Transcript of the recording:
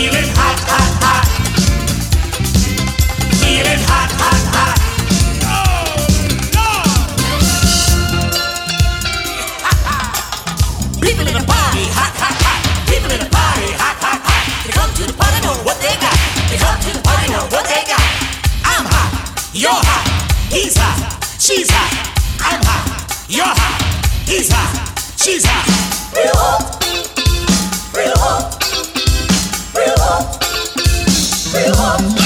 Feeling hot, hot, hot. Feeling hot, hot, hot. Oh, Lord. People in the party, hot, hot, hot. People in the party, hot, hot, hot. They come to the party, know what they got. They come to the party, know what they got. I'm hot, you're hot, he's hot, she's hot. I'm hot, you're hot, he's hot, she's hot. We're hot. Love.